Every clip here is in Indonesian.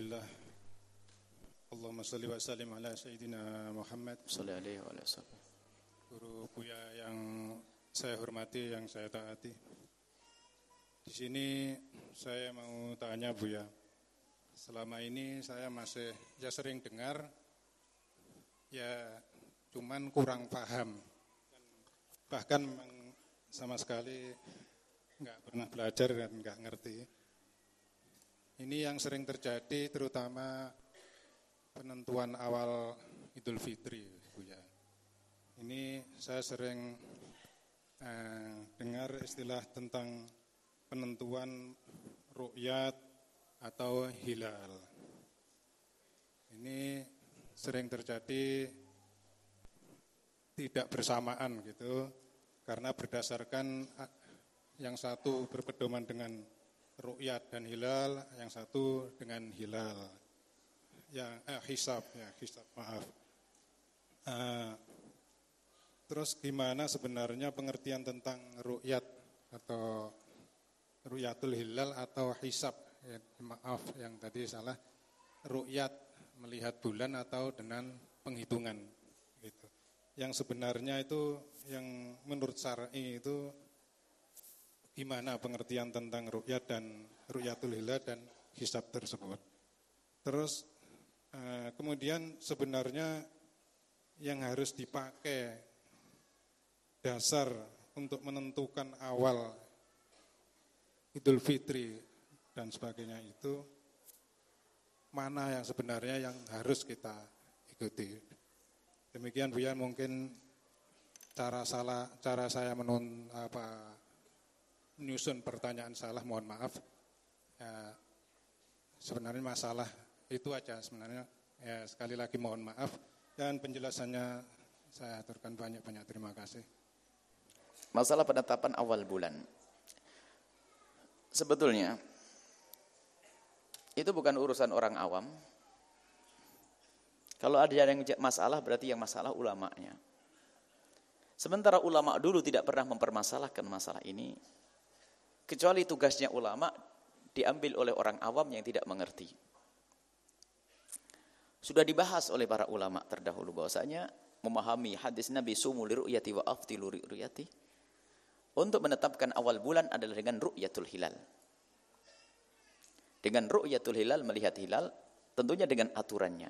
Alhamdulillah. Allahumma salli wa sallim ala Sayyidina Muhammad. Sallallahu alaihi wa sallam. Guru Buya yang saya hormati, yang saya taati. Di sini saya mau tanya Buya. Selama ini saya masih ya sering dengar ya cuman kurang paham. Bahkan sama sekali nggak pernah belajar dan nggak ngerti. Ini yang sering terjadi terutama penentuan awal Idul Fitri, Bu ya. Ini saya sering eh, dengar istilah tentang penentuan rukyat atau hilal. Ini sering terjadi tidak bersamaan gitu karena berdasarkan yang satu berpedoman dengan rukyat dan hilal, yang satu dengan hilal. Yang eh, hisab ya, hisab maaf. Uh, terus gimana sebenarnya pengertian tentang rukyat atau rukyatul hilal atau hisab? Ya, maaf yang tadi salah. Rukyat melihat bulan atau dengan penghitungan gitu. Yang sebenarnya itu yang menurut syar'i itu gimana pengertian tentang rukyat dan rukyatul hilal dan hisab tersebut. Terus eh, kemudian sebenarnya yang harus dipakai dasar untuk menentukan awal Idul Fitri dan sebagainya itu mana yang sebenarnya yang harus kita ikuti. Demikian Bu Yan mungkin cara salah cara saya menun apa menyusun pertanyaan salah mohon maaf. Ya, sebenarnya masalah itu aja sebenarnya. Ya sekali lagi mohon maaf dan penjelasannya saya aturkan banyak-banyak terima kasih. Masalah penetapan awal bulan. Sebetulnya itu bukan urusan orang awam. Kalau ada yang masalah berarti yang masalah ulamanya. Sementara ulama dulu tidak pernah mempermasalahkan masalah ini. Kecuali tugasnya ulama diambil oleh orang awam yang tidak mengerti. Sudah dibahas oleh para ulama terdahulu bahwasanya memahami hadis Nabi sumu li ru'yati wa aftilu li ru'yati untuk menetapkan awal bulan adalah dengan ru'yatul hilal. Dengan ru'yatul hilal melihat hilal tentunya dengan aturannya.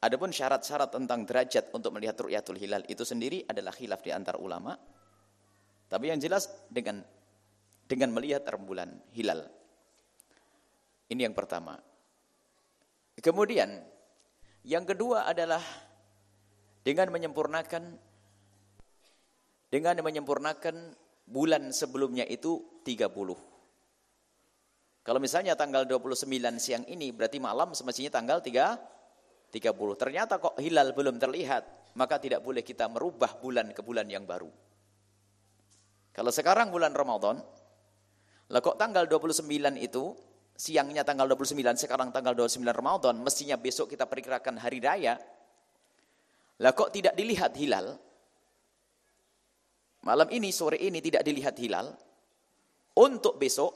Adapun syarat-syarat tentang derajat untuk melihat ru'yatul hilal itu sendiri adalah khilaf di antar ulama. Tapi yang jelas dengan dengan melihat rembulan hilal. Ini yang pertama. Kemudian yang kedua adalah dengan menyempurnakan dengan menyempurnakan bulan sebelumnya itu 30. Kalau misalnya tanggal 29 siang ini berarti malam semestinya tanggal 3 30. Ternyata kok hilal belum terlihat, maka tidak boleh kita merubah bulan ke bulan yang baru. Kalau sekarang bulan Ramadan, lah kok tanggal 29 itu, siangnya tanggal 29, sekarang tanggal 29 Ramadan, mestinya besok kita perkirakan hari raya. Lah kok tidak dilihat hilal? Malam ini, sore ini tidak dilihat hilal. Untuk besok,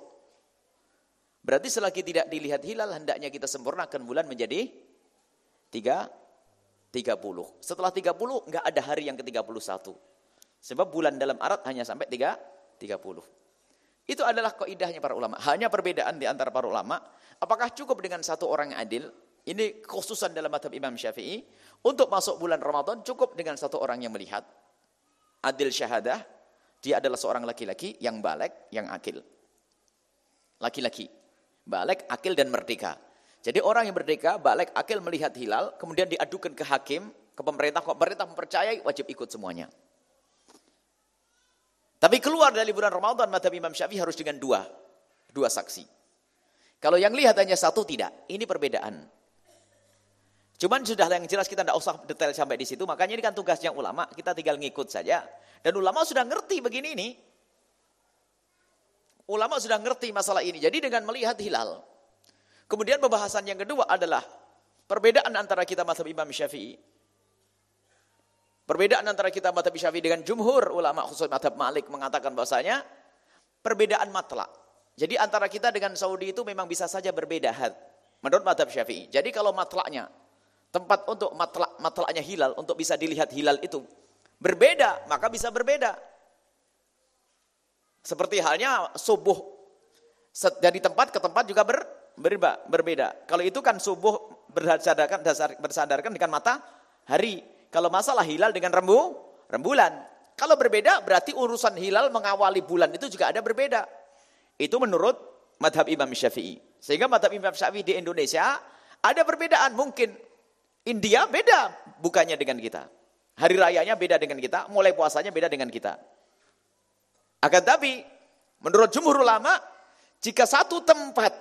berarti selagi tidak dilihat hilal, hendaknya kita sempurnakan bulan menjadi Tiga, tiga puluh. Setelah tiga puluh, nggak ada hari yang ke tiga puluh satu. Sebab bulan dalam Arab hanya sampai tiga, tiga puluh. Itu adalah kaidahnya para ulama. Hanya perbedaan di antara para ulama. Apakah cukup dengan satu orang yang adil? Ini khususan dalam madhab Imam Syafi'i. Untuk masuk bulan Ramadan cukup dengan satu orang yang melihat. Adil syahadah. Dia adalah seorang laki-laki yang balik, yang akil. Laki-laki. Balik, akil dan merdeka. Jadi orang yang merdeka, balik akil melihat hilal, kemudian diadukan ke hakim, ke pemerintah, kok pemerintah mempercayai, wajib ikut semuanya. Tapi keluar dari bulan Ramadan, mata Imam Syafi'i harus dengan dua, dua saksi. Kalau yang lihat hanya satu, tidak. Ini perbedaan. Cuman sudah yang jelas kita tidak usah detail sampai di situ, makanya ini kan tugasnya ulama, kita tinggal ngikut saja. Dan ulama sudah ngerti begini ini. Ulama sudah ngerti masalah ini. Jadi dengan melihat hilal, Kemudian pembahasan yang kedua adalah perbedaan antara kita mazhab Imam Syafi'i. Perbedaan antara kita mazhab Syafi'i dengan jumhur ulama khusus mazhab Malik mengatakan bahasanya perbedaan matlak. Jadi antara kita dengan Saudi itu memang bisa saja berbeda had. Menurut madhab syafi'i. Jadi kalau matlaknya, tempat untuk matlak, matlaknya hilal, untuk bisa dilihat hilal itu berbeda, maka bisa berbeda. Seperti halnya subuh dari tempat ke tempat juga ber, berbeda, berbeda. Kalau itu kan subuh bersadarkan bersadarkan dengan mata hari. Kalau masalah hilal dengan rembu, rembulan. Kalau berbeda berarti urusan hilal mengawali bulan itu juga ada berbeda. Itu menurut madhab Imam Syafi'i. Sehingga madhab Imam Syafi'i di Indonesia ada perbedaan. Mungkin India beda bukannya dengan kita. Hari rayanya beda dengan kita, mulai puasanya beda dengan kita. Akan tapi menurut jumhur ulama, jika satu tempat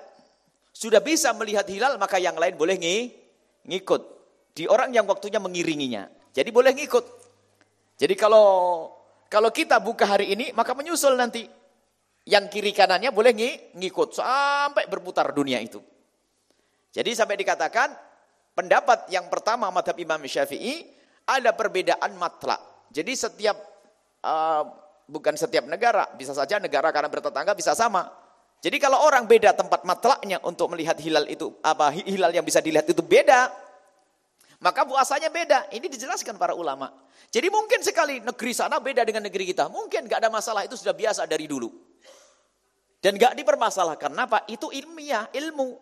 sudah bisa melihat hilal, maka yang lain boleh ngikut. Di orang yang waktunya mengiringinya. Jadi boleh ngikut. Jadi kalau kalau kita buka hari ini, maka menyusul nanti. Yang kiri kanannya boleh ngikut sampai berputar dunia itu. Jadi sampai dikatakan pendapat yang pertama madhab Imam Syafi'i ada perbedaan matlak. Jadi setiap uh, bukan setiap negara, bisa saja negara karena bertetangga bisa sama. Jadi kalau orang beda tempat matlaknya untuk melihat hilal itu apa hilal yang bisa dilihat itu beda, maka puasanya beda. Ini dijelaskan para ulama. Jadi mungkin sekali negeri sana beda dengan negeri kita. Mungkin gak ada masalah, itu sudah biasa dari dulu. Dan gak dipermasalahkan. Kenapa? Itu ilmiah, ilmu.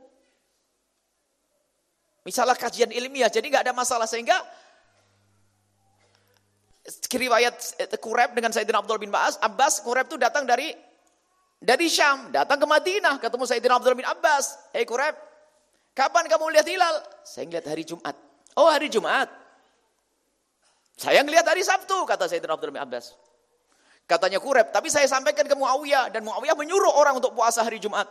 Misalnya kajian ilmiah, jadi gak ada masalah. Sehingga riwayat eh, Kureb dengan Sayyidina Abdul bin Ba'as, Abbas, Kureb itu datang dari dari Syam, datang ke Madinah, ketemu Sayyidina Abdul bin Abbas. Hei Kureb, kapan kamu lihat hilal? Saya lihat hari Jumat. Oh hari Jumat. Saya ngelihat hari Sabtu, kata Sayyidina Abdul bin Abbas. Katanya Kureb, tapi saya sampaikan ke Muawiyah. Dan Muawiyah menyuruh orang untuk puasa hari Jumat.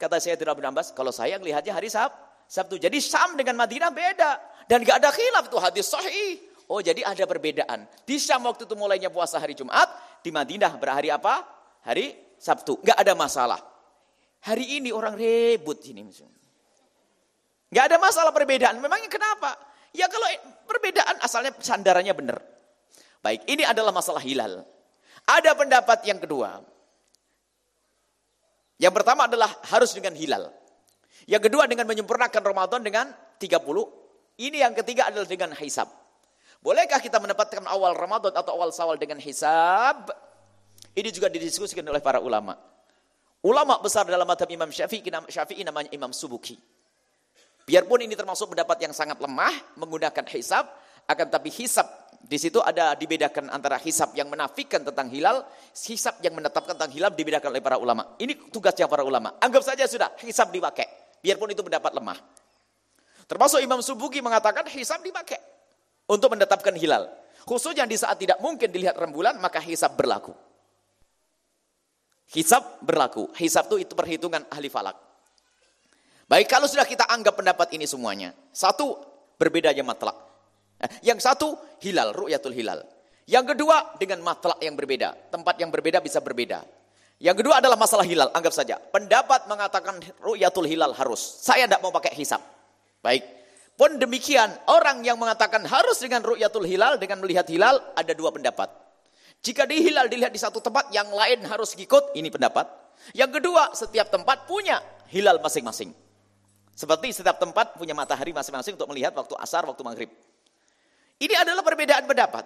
Kata Sayyidina Abdul bin Abbas, kalau saya ngelihatnya hari Sab, Sabtu. Jadi Syam dengan Madinah beda. Dan gak ada khilaf itu hadis sahih. Oh jadi ada perbedaan. Di Syam waktu itu mulainya puasa hari Jumat. Di Madinah berhari apa? Hari Sabtu. Gak ada masalah. Hari ini orang rebut ini. Gak ada masalah perbedaan. Memangnya kenapa? Ya kalau perbedaan asalnya sandarannya benar. Baik, ini adalah masalah hilal. Ada pendapat yang kedua. Yang pertama adalah harus dengan hilal. Yang kedua dengan menyempurnakan Ramadan dengan 30. Ini yang ketiga adalah dengan hisab. Bolehkah kita mendapatkan awal Ramadan atau awal Sawal dengan hisab? Ini juga didiskusikan oleh para ulama. Ulama besar dalam madhab Imam Syafi'i, Syafi'i namanya Imam Subuki. Biarpun ini termasuk pendapat yang sangat lemah menggunakan hisab, akan tapi hisab di situ ada dibedakan antara hisab yang menafikan tentang hilal, hisab yang menetapkan tentang hilal dibedakan oleh para ulama. Ini tugasnya para ulama. Anggap saja sudah hisab dipakai, biarpun itu pendapat lemah. Termasuk Imam Subuki mengatakan hisab dipakai untuk menetapkan hilal. Khususnya di saat tidak mungkin dilihat rembulan, maka hisab berlaku. Hisab berlaku. Hisab itu itu perhitungan ahli falak. Baik, kalau sudah kita anggap pendapat ini semuanya. Satu, berbedanya matlak. Eh, yang satu, hilal, ru'yatul hilal. Yang kedua, dengan matlak yang berbeda. Tempat yang berbeda bisa berbeda. Yang kedua adalah masalah hilal, anggap saja. Pendapat mengatakan ru'yatul hilal harus. Saya tidak mau pakai hisap. Baik. Pun demikian, orang yang mengatakan harus dengan ru'yatul hilal, dengan melihat hilal, ada dua pendapat. Jika di hilal dilihat di satu tempat, yang lain harus ikut, ini pendapat. Yang kedua, setiap tempat punya hilal masing-masing. Seperti setiap tempat punya matahari masing-masing untuk melihat waktu asar, waktu maghrib. Ini adalah perbedaan pendapat.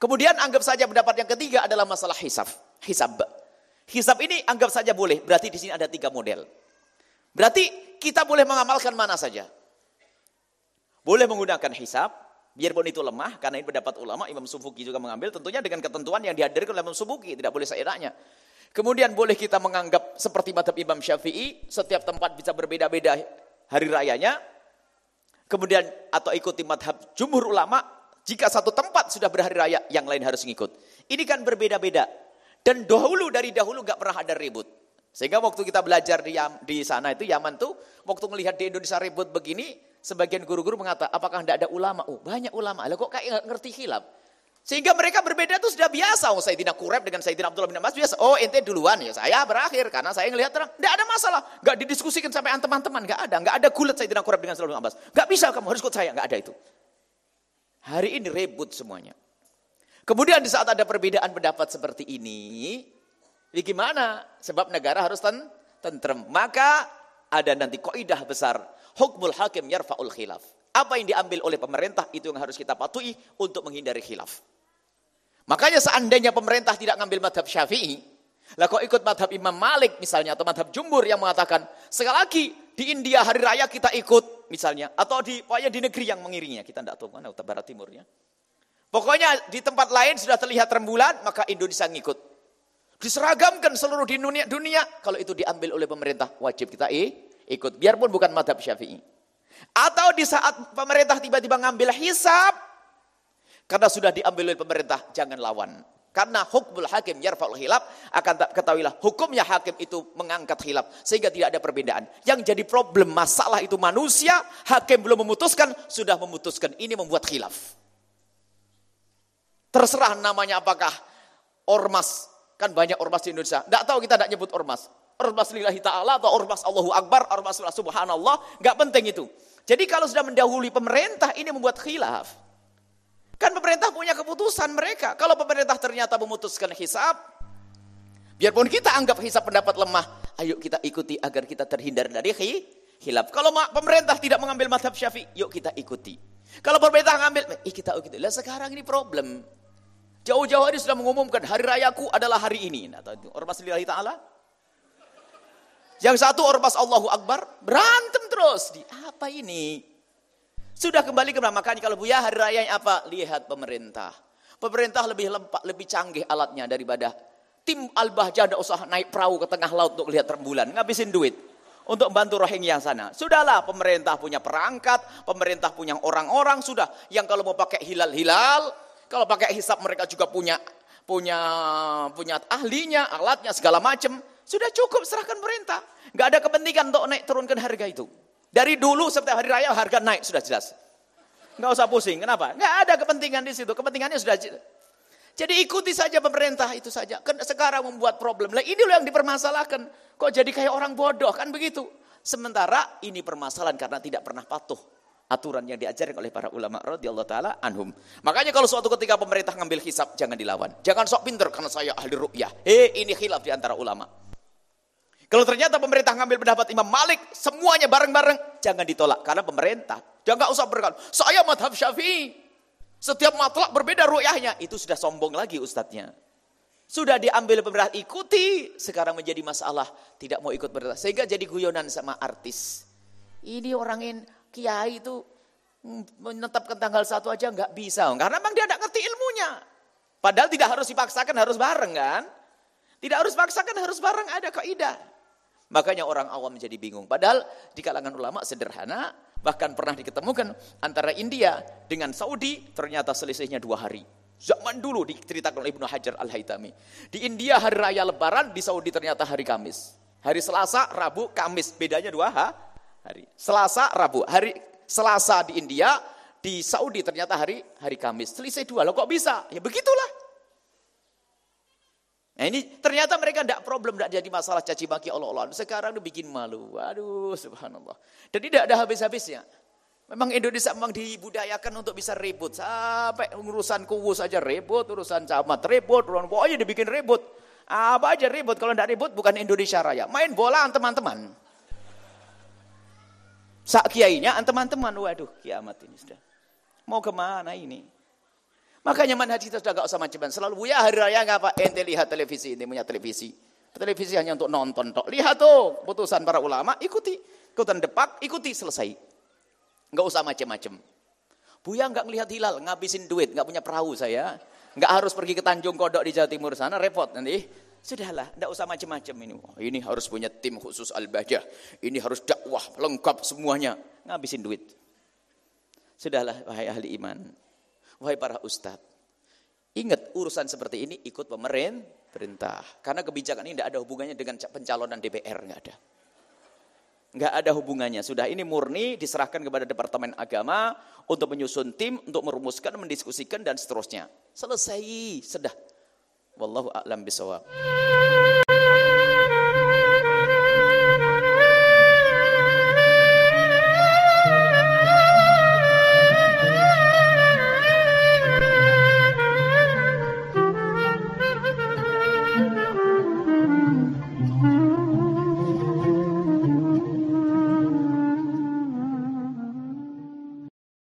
Kemudian anggap saja pendapat yang ketiga adalah masalah hisab. Hisab. Hisab ini anggap saja boleh. Berarti di sini ada tiga model. Berarti kita boleh mengamalkan mana saja. Boleh menggunakan hisab, biarpun itu lemah, karena ini pendapat ulama, Imam Subuki juga mengambil, tentunya dengan ketentuan yang dihadirkan oleh Imam Subuki, tidak boleh seenaknya. Kemudian boleh kita menganggap seperti madhab Imam Syafi'i, setiap tempat bisa berbeda-beda hari rayanya, kemudian atau ikuti madhab jumhur ulama, jika satu tempat sudah berhari raya, yang lain harus ngikut. Ini kan berbeda-beda. Dan dahulu dari dahulu gak pernah ada ribut. Sehingga waktu kita belajar di, di sana itu Yaman tuh, waktu melihat di Indonesia ribut begini, sebagian guru-guru mengatakan, apakah tidak ada ulama? Oh banyak ulama. Lah kok kayak ngerti hilap? Sehingga mereka berbeda itu sudah biasa. Oh Sayyidina Kureb dengan Sayyidina Abdullah bin Abbas biasa. Oh ente duluan ya saya berakhir karena saya ngelihat terang. Tidak ada masalah. Gak didiskusikan sampai teman-teman. Gak ada. Gak ada gulat Sayyidina Kureb dengan Sayyidina Abbas. Gak bisa kamu harus ikut saya. Gak ada itu. Hari ini rebut semuanya. Kemudian di saat ada perbedaan pendapat seperti ini. Jadi gimana? Sebab negara harus ten tentrem. Maka ada nanti kaidah besar. Hukmul hakim yarfa'ul khilaf. Apa yang diambil oleh pemerintah itu yang harus kita patuhi untuk menghindari khilaf. Makanya seandainya pemerintah tidak ngambil madhab syafi'i, lah kok ikut madhab Imam Malik misalnya, atau madhab Jumhur yang mengatakan, sekali lagi di India hari raya kita ikut misalnya, atau di pokoknya di negeri yang mengiringnya, kita tidak tahu mana utara barat timurnya. Pokoknya di tempat lain sudah terlihat rembulan, maka Indonesia ngikut. Diseragamkan seluruh di dunia, dunia. Kalau itu diambil oleh pemerintah, wajib kita ikut. Biarpun bukan madhab syafi'i. Atau di saat pemerintah tiba-tiba ngambil hisap, karena sudah diambil oleh pemerintah, jangan lawan. Karena hukmul hakim yarfa'ul khilaf, akan ketahuilah hukumnya hakim itu mengangkat khilaf. Sehingga tidak ada perbedaan. Yang jadi problem masalah itu manusia, hakim belum memutuskan, sudah memutuskan. Ini membuat khilaf. Terserah namanya apakah ormas. Kan banyak ormas di Indonesia. Tidak tahu kita tidak nyebut ormas. Ormas lillahi ta'ala atau ormas Allahu Akbar, ormas subhanallah. Nggak penting itu. Jadi kalau sudah mendahului pemerintah, ini membuat khilaf. Kan pemerintah punya keputusan mereka. Kalau pemerintah ternyata memutuskan hisap, biarpun kita anggap hisap pendapat lemah, ayo kita ikuti agar kita terhindar dari hilaf. Kalau pemerintah tidak mengambil madhab syafi'i, yuk kita ikuti. Kalau pemerintah mengambil, eh kita ikuti. Lah sekarang ini problem. Jauh-jauh hari sudah mengumumkan hari rayaku adalah hari ini. Nah, ormas lillahi ta'ala. Yang satu ormas Allahu Akbar, berantem terus. Di apa ini? Sudah kembali ke makanya kalau Buya hari raya apa? Lihat pemerintah. Pemerintah lebih lempak, lebih canggih alatnya daripada tim Al-Bahjah ada usah naik perahu ke tengah laut untuk lihat rembulan, ngabisin duit untuk membantu Rohingya sana. Sudahlah, pemerintah punya perangkat, pemerintah punya orang-orang sudah yang kalau mau pakai hilal-hilal, kalau pakai hisap mereka juga punya punya punya ahlinya, alatnya segala macam. Sudah cukup serahkan pemerintah. Gak ada kepentingan untuk naik turunkan harga itu. Dari dulu setiap hari raya harga naik sudah jelas. Enggak usah pusing. Kenapa? Enggak ada kepentingan di situ. Kepentingannya sudah jelas. Jadi ikuti saja pemerintah itu saja. Kan sekarang membuat problem. Lah ini loh yang dipermasalahkan. Kok jadi kayak orang bodoh kan begitu. Sementara ini permasalahan karena tidak pernah patuh aturan yang diajarkan oleh para ulama radhiyallahu taala anhum. Makanya kalau suatu ketika pemerintah ngambil hisap jangan dilawan. Jangan sok pinter karena saya ahli ru'yah. Eh ini khilaf di antara ulama. Kalau ternyata pemerintah ngambil pendapat Imam Malik, semuanya bareng-bareng, jangan ditolak. Karena pemerintah, jangan usah berkata, saya madhab syafi'i. Setiap matlak berbeda ru'yahnya. Itu sudah sombong lagi ustadznya. Sudah diambil pemerintah, ikuti. Sekarang menjadi masalah, tidak mau ikut pemerintah. Sehingga jadi guyonan sama artis. Ini orang yang kiai itu hmm, menetapkan tanggal satu aja nggak bisa. Karena memang dia tidak ngerti ilmunya. Padahal tidak harus dipaksakan, harus bareng kan. Tidak harus paksakan, harus bareng, ada kaidah. Makanya orang awam menjadi bingung. Padahal di kalangan ulama sederhana, bahkan pernah diketemukan antara India dengan Saudi ternyata selisihnya dua hari. Zaman dulu diceritakan oleh Ibnu Hajar Al-Haytami. Di India hari raya lebaran, di Saudi ternyata hari Kamis. Hari Selasa, Rabu, Kamis. Bedanya dua ha? hari. Selasa, Rabu. Hari Selasa di India, di Saudi ternyata hari hari Kamis. Selisih dua. Loh kok bisa? Ya begitulah. Nah ini ternyata mereka tidak problem, tidak jadi masalah caci maki Allah Allah. Sekarang udah bikin malu. Waduh, subhanallah. Dan tidak ada habis-habisnya. Memang Indonesia memang dibudayakan untuk bisa ribut. Sampai urusan kuwu saja ribut, urusan camat ribut, urusan pokoknya dibikin ribut. Apa aja ribut, kalau tidak ribut bukan Indonesia Raya. Main bola teman-teman. Sak kiainya teman-teman, waduh kiamat ini sudah. Mau ke mana ini? Makanya manhaj kita sudah gak usah macam-macam. Selalu Buya hari raya ngapa? Ente lihat televisi, ini punya televisi. Televisi hanya untuk nonton tok. Lihat tuh putusan para ulama, ikuti. Ikutan depak, ikuti selesai. Gak usah macam-macam. Buya nggak ngelihat hilal, ngabisin duit, nggak punya perahu saya. Nggak harus pergi ke Tanjung Kodok di Jawa Timur sana, repot nanti. Sudahlah, tidak usah macam-macam ini. Ini harus punya tim khusus al-bajah. Ini harus dakwah lengkap semuanya. Ngabisin duit. Sudahlah, wahai ahli iman. Wahai para ustadz, ingat urusan seperti ini ikut pemerintah. Karena kebijakan ini tidak ada hubungannya dengan pencalonan DPR, nggak ada. Nggak ada hubungannya. Sudah ini murni diserahkan kepada Departemen Agama untuk menyusun tim, untuk merumuskan, mendiskusikan dan seterusnya. Selesai, sudah. Wallahu a'lam bisawab.